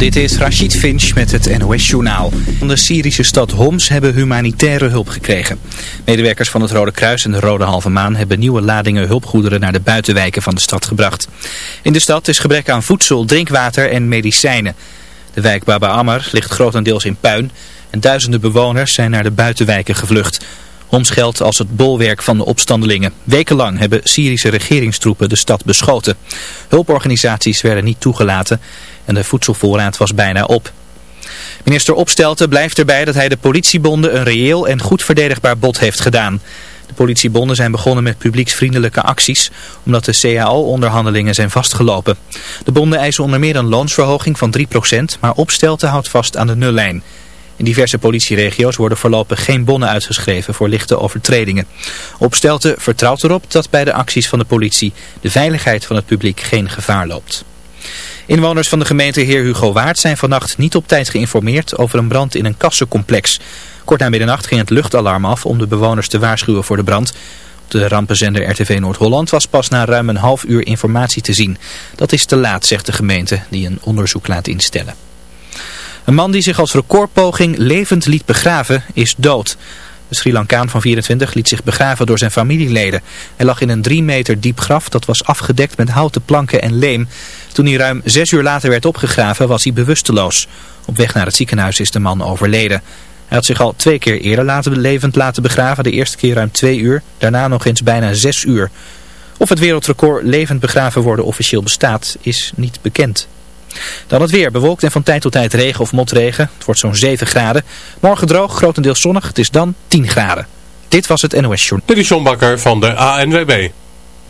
Dit is Rachid Finch met het NOS-journaal. Van de Syrische stad Homs hebben humanitaire hulp gekregen. Medewerkers van het Rode Kruis en de Rode Halve Maan hebben nieuwe ladingen hulpgoederen naar de buitenwijken van de stad gebracht. In de stad is gebrek aan voedsel, drinkwater en medicijnen. De wijk Baba Ammar ligt grotendeels in puin en duizenden bewoners zijn naar de buitenwijken gevlucht. Homs geldt als het bolwerk van de opstandelingen. Wekenlang hebben Syrische regeringstroepen de stad beschoten. Hulporganisaties werden niet toegelaten en de voedselvoorraad was bijna op. Minister Opstelten blijft erbij dat hij de politiebonden een reëel en goed verdedigbaar bod heeft gedaan. De politiebonden zijn begonnen met publieksvriendelijke acties, omdat de CAO-onderhandelingen zijn vastgelopen. De bonden eisen onder meer een loonsverhoging van 3%, maar Opstelten houdt vast aan de nullijn. In diverse politieregio's worden voorlopig geen bonnen uitgeschreven voor lichte overtredingen. Opstelten vertrouwt erop dat bij de acties van de politie de veiligheid van het publiek geen gevaar loopt. Inwoners van de gemeente Heer Hugo Waard zijn vannacht niet op tijd geïnformeerd over een brand in een kassencomplex. Kort na middernacht ging het luchtalarm af om de bewoners te waarschuwen voor de brand. Op de rampenzender RTV Noord-Holland was pas na ruim een half uur informatie te zien. Dat is te laat, zegt de gemeente, die een onderzoek laat instellen. Een man die zich als recordpoging levend liet begraven is dood. De Sri Lankaan van 24 liet zich begraven door zijn familieleden. Hij lag in een drie meter diep graf dat was afgedekt met houten planken en leem. Toen hij ruim zes uur later werd opgegraven was hij bewusteloos. Op weg naar het ziekenhuis is de man overleden. Hij had zich al twee keer eerder laten, levend laten begraven. De eerste keer ruim twee uur, daarna nog eens bijna zes uur. Of het wereldrecord levend begraven worden officieel bestaat, is niet bekend. Dan het weer. Bewolkt en van tijd tot tijd regen of motregen. Het wordt zo'n 7 graden. Morgen droog, grotendeels zonnig. Het is dan 10 graden. Dit was het NOS Journal. Dit is John van de ANWB.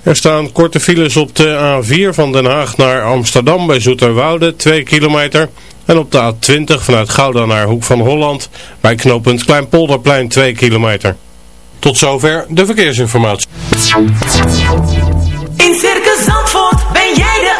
Er staan korte files op de A4 van Den Haag naar Amsterdam bij Zoeterwoude, 2 kilometer. En op de A20 vanuit Gouda naar Hoek van Holland bij knooppunt Kleinpolderplein 2 kilometer. Tot zover de verkeersinformatie. In Circus Zandvoort ben jij de.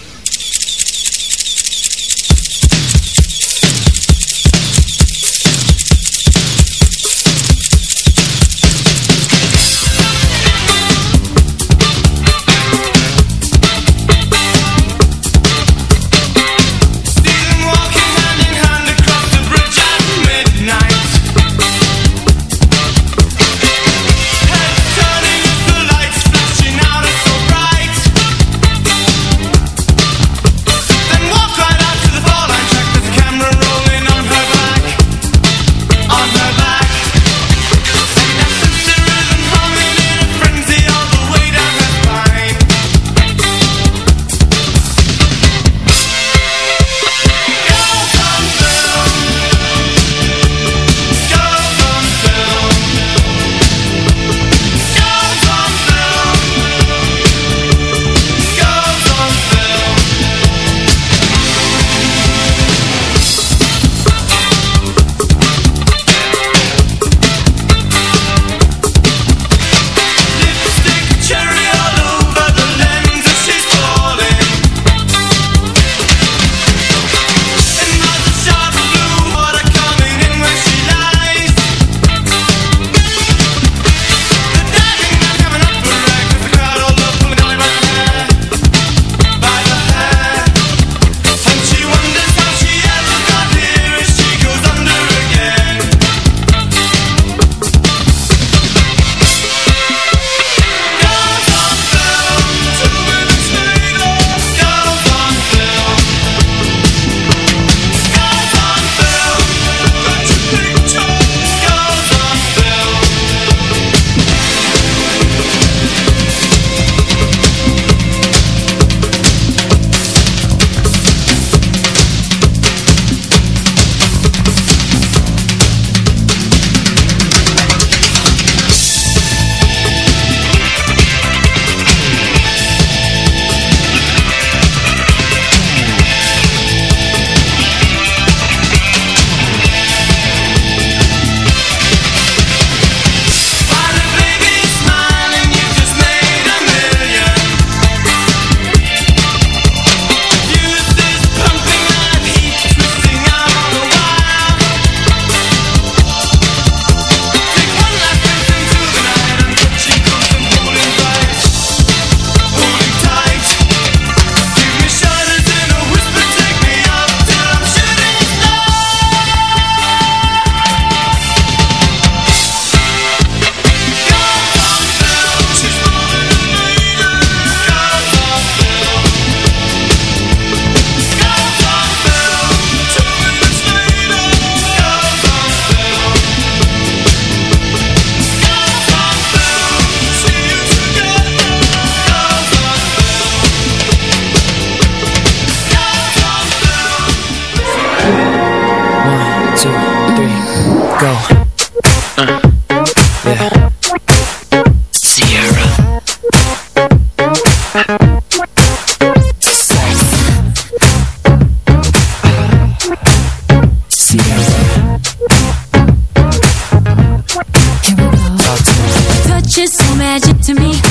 Magic to me.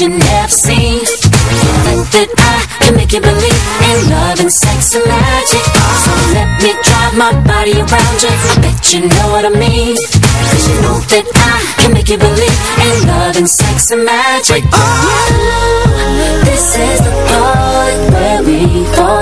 you never seen. Think that I can make you believe in love and sex and magic. So let me drive my body around you. I bet you know what I mean. Cause you know that I can make you believe in love and sex and magic. Oh, this is the part where we fall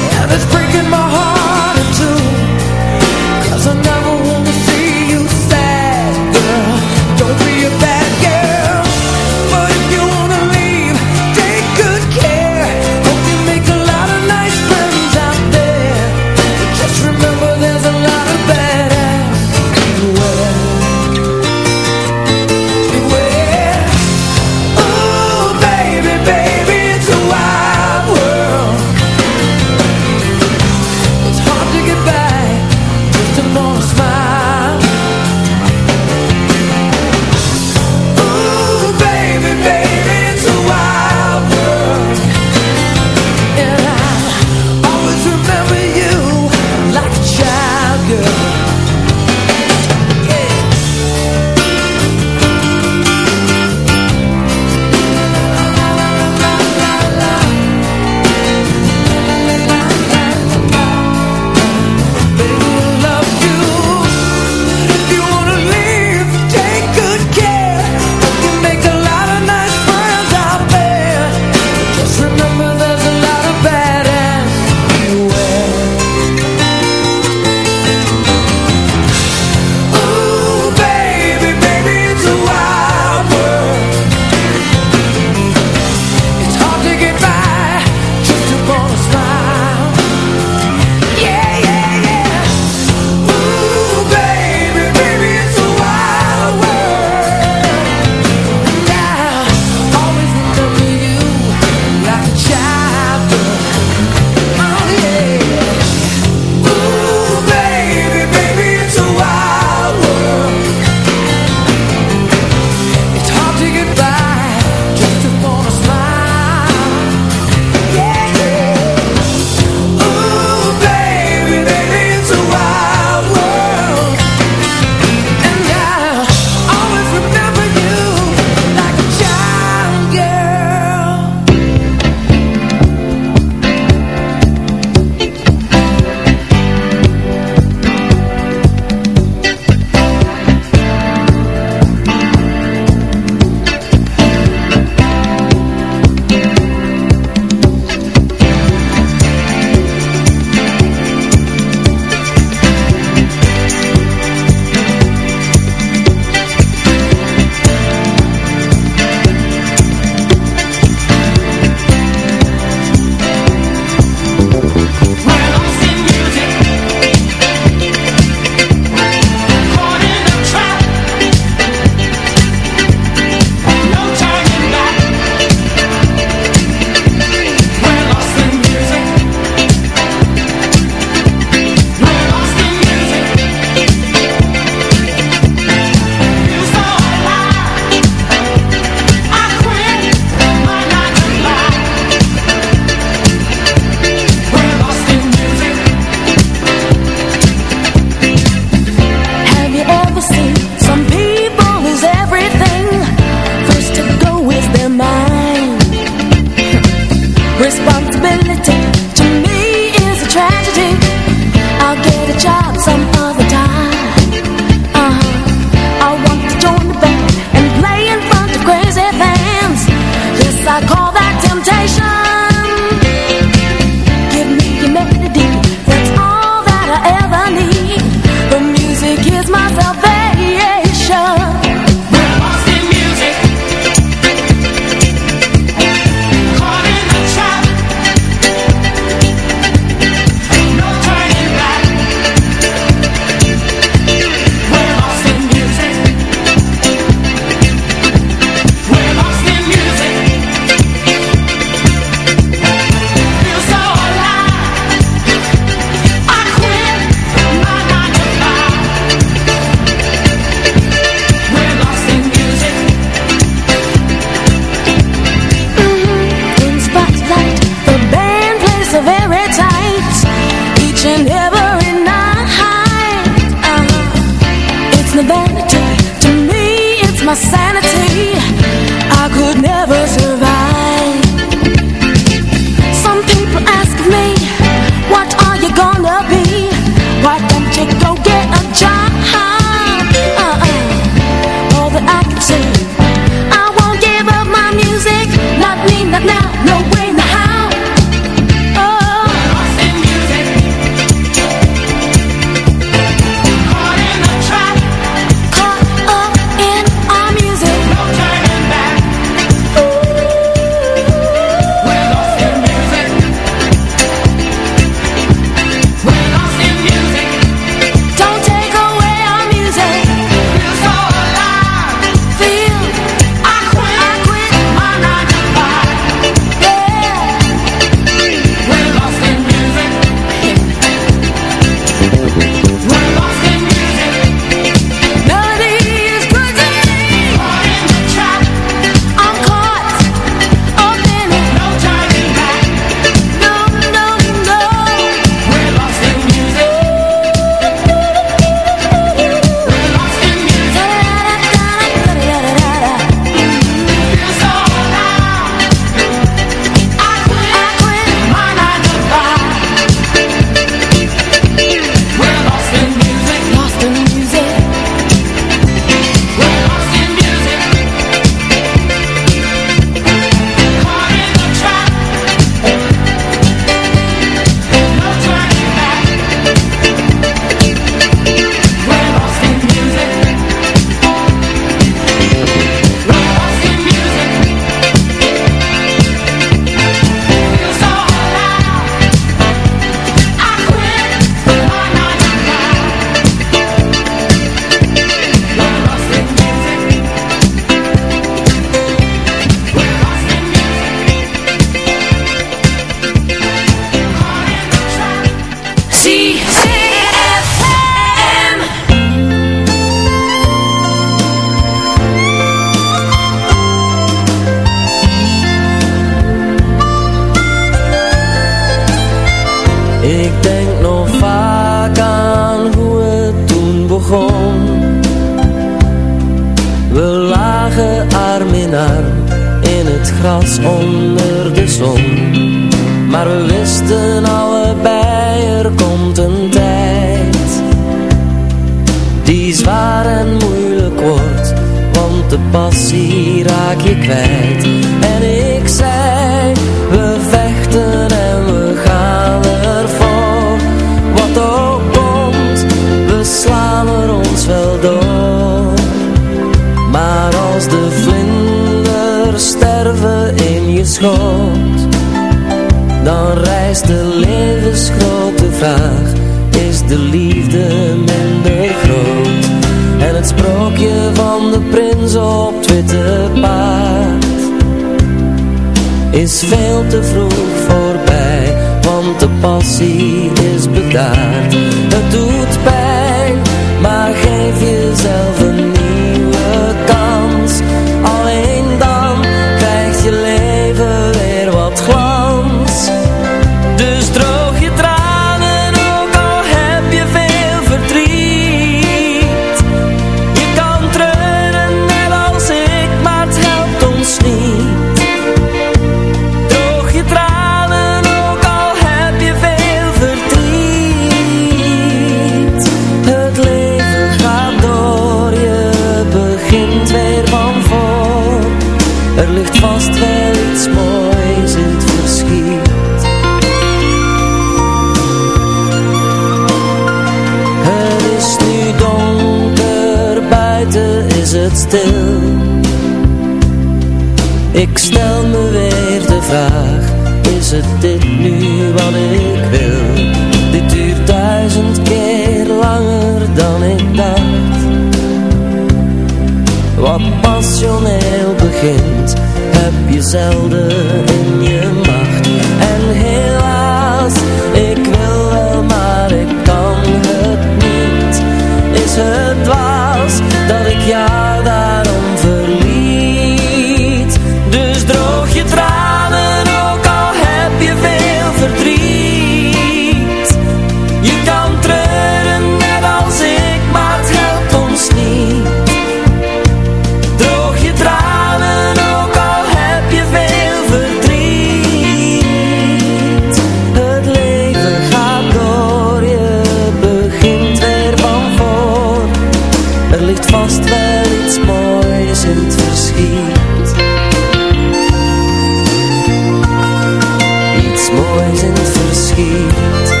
iets moois in verschiet.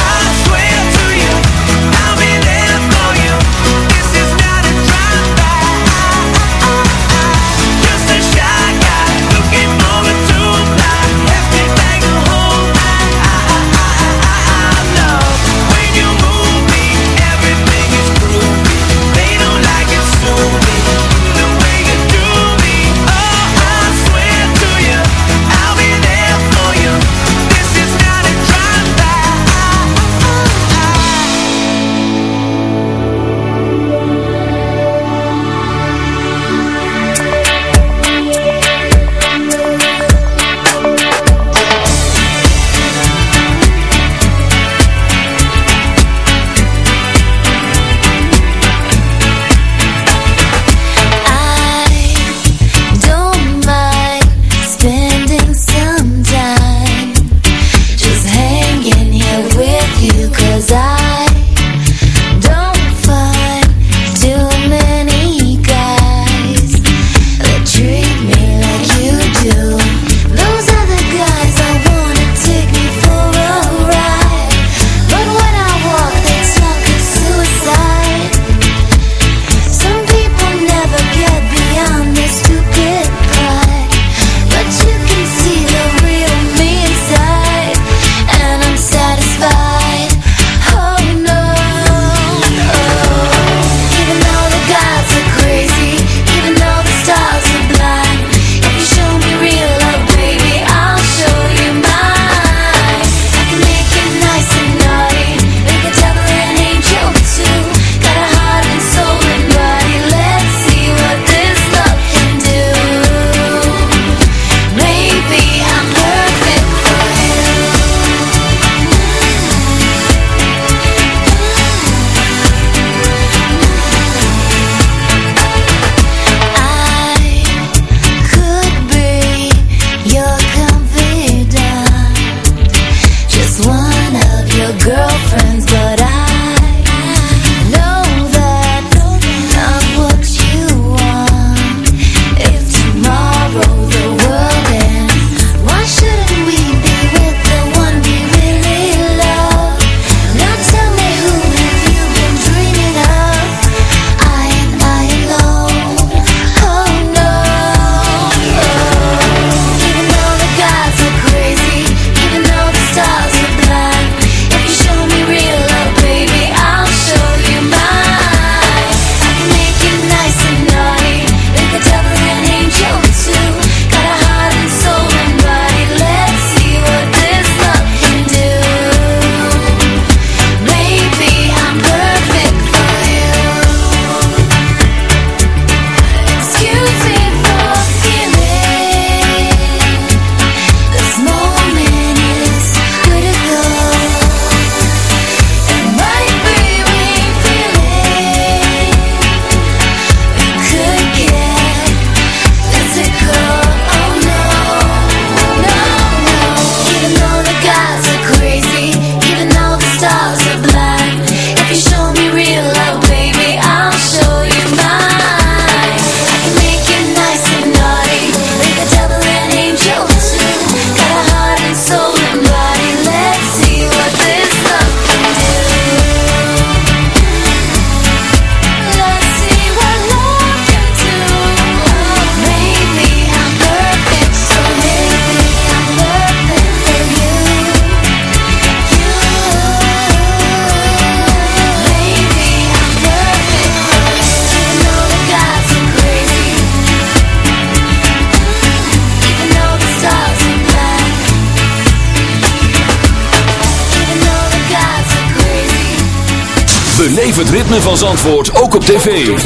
ritme van Zandvoort ook op tv.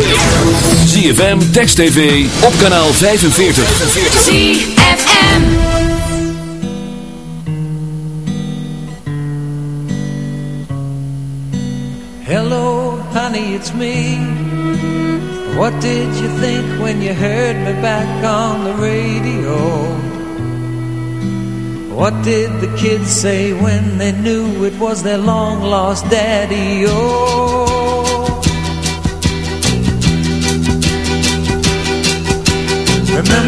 ZFM, Text TV, op kanaal 45. ZFM. Hello, honey, it's me. What did you think when you heard me back on the radio? What did the kids say when they knew it was their long lost daddy? Oh,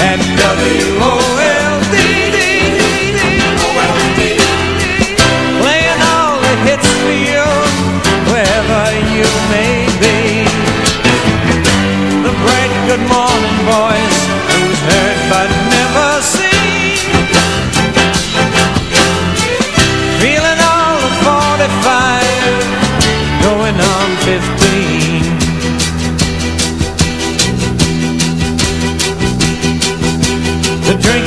at WOLD. Playing all the hits for you, wherever you may be. The bright good morning voice,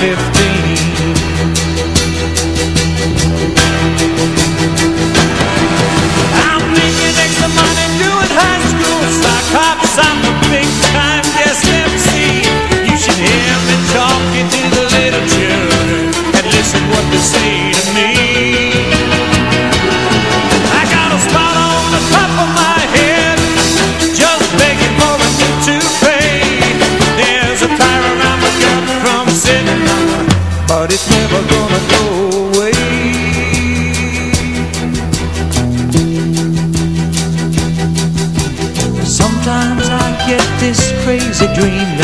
15.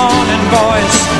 Morning voice,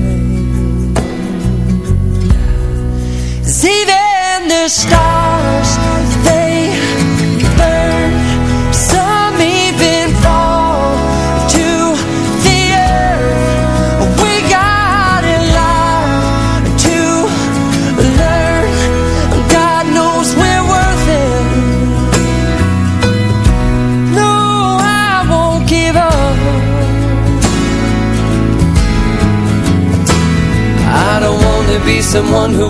The stars, they burn. Some even fall to the earth. We got a lot to learn. God knows we're worth it. No, I won't give up. I don't want to be someone who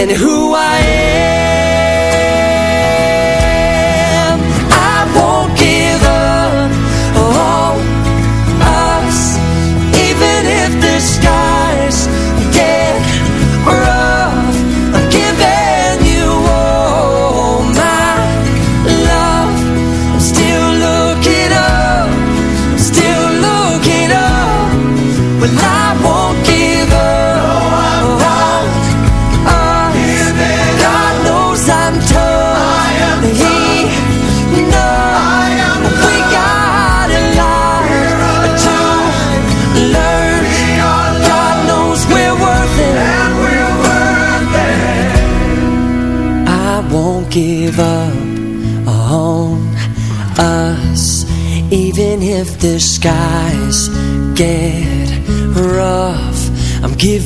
And who I am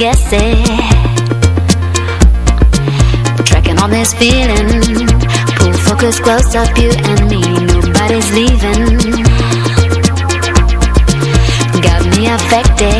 guess it. Tracking on this feeling. Pull focus close up, you and me. Nobody's leaving. Got me affected